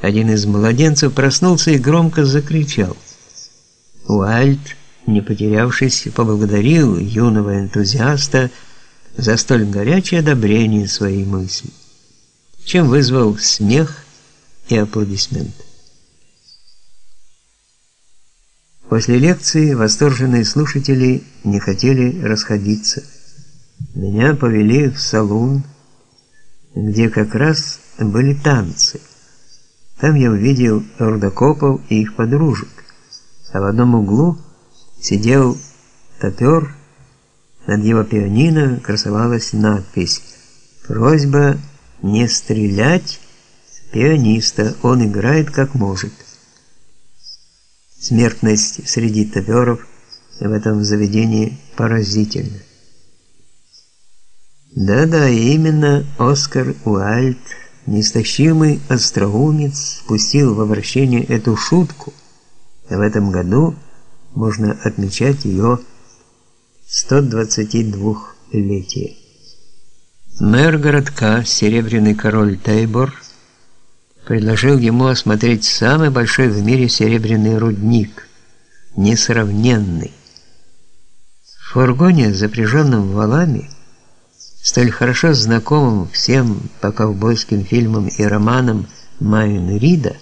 Один из младенцев проснулся и громко закричал. Уальт, не потерявшись, поблагодарил юного энтузиаста за столь горячее одобрение своей мысли, чем вызвал смех и аплодисменты. После лекции восторженные слушатели не хотели расходиться. Меня повели в салон, где как раз были танцы. Там я увидел рудокопов и их подружек, а в одном углу сидел топер, над его пианино красовалась надпись «Просьба не стрелять пианиста, он играет как может». Смертность среди топеров в этом заведении поразительна. Да-да, именно Оскар Уальд, неистощимый остроумец, спустил в обращение эту шутку. В этом году можно отмечать ее 122-летие. Мэр городка, серебряный король Тейбор, предложил ему осмотреть самый большой в мире серебряный рудник, несравненный. В фургоне, запряженном валами, столь хорошо знакомым всем по ковбойским фильмам и романам Майен Рида,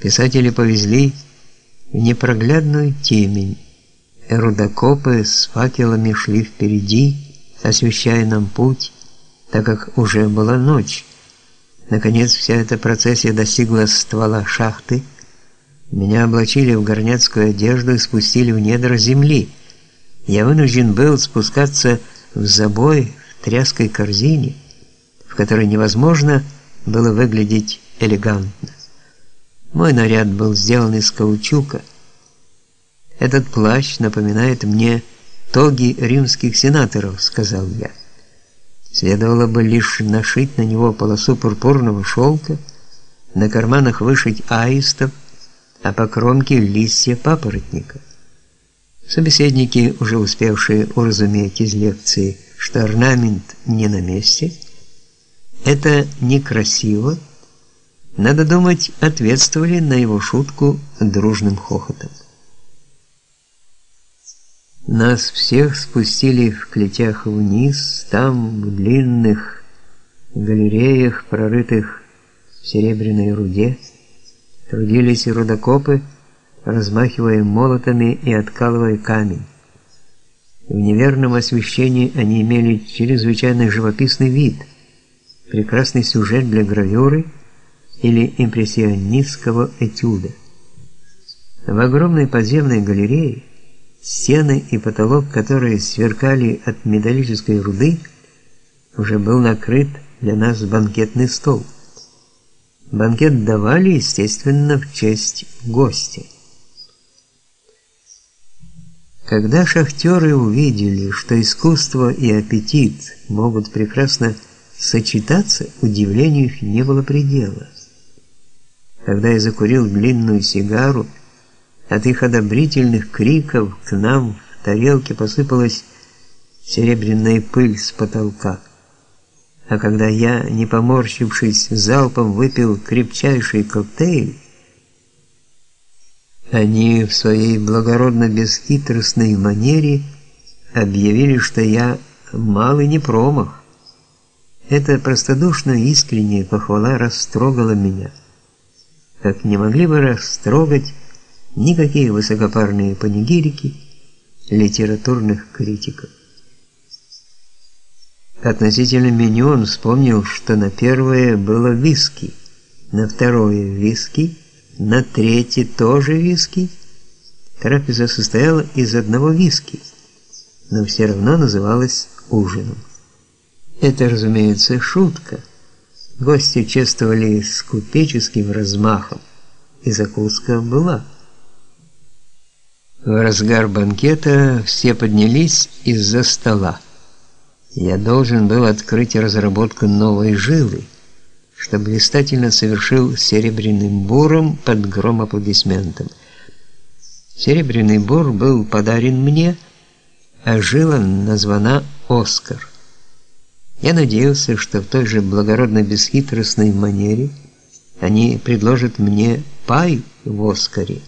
писатели повезли в непроглядную темень. Рудокопы с факелами шли впереди, освещая нам путь, так как уже была ночь. Наконец вся эта процессия достигла ствола шахты. Меня облачили в горняцкую одежду и спустили в недра земли. Я вынужден был спускаться в забой в тряской корзине, в которой невозможно было выглядеть элегантно. Мой наряд был сделан из каучука. Этот плащ напоминает мне тоги римских сенаторов, сказал я. Следовало бы лишь нашить на него полосу пурпурного шелка, на карманах вышить аистов, а по кромке листья папоротника. Собеседники, уже успевшие уразуметь из лекции, что орнамент не на месте, это некрасиво, надо думать, ответствовали на его шутку дружным хохотом. Нас всех спустили в клетях вниз, там в длинных галереях, прорытых в серебряной руде, трудились и рудокопы, размахивая молотами и откалывая камень. В неверном освещении они имели чрезвычайно живописный вид, прекрасный сюжет для гравюры или импрессионистского этюда. В огромной подземной галерее стены и потолок, которые сверкали от металлической руды, уже был накрыт для нас банкетный стол. Банкет давали, естественно, в честь гостя. Когда шахтеры увидели, что искусство и аппетит могут прекрасно сочетаться, удивлению их не было предела. Когда я закурил длинную сигару, от их одобрительных криков к нам в тарелке посыпалась серебряная пыль с потолка. А когда я, не поморщившись, залпом выпил крепчайший коктейль, они в своей благородно бесхитростной манере объявили, что я малый не промах. Эта простодушная искренняя похвала растрогала меня, как не могли бы растрогать никакие высокопарные панигирики литературных критиков. Относительно меню он вспомнил, что на первое было виски, на второе виски, на третье тоже виски. Трапеза состояла из одного виски, но все равно называлась ужином. Это, разумеется, шутка. Гости чествовали с купеческим размахом, и закуска была. В разгар банкета все поднялись из-за стола. Я должен был открыть разработку новой жилы, что блистательно совершил серебряным буром под гром аплодисментов. Серебряный бур был подарен мне, а жила названа Оскар. Я надеялся, что в той же благородно бесхитростной манере Они предложат мне пай в Оскаре.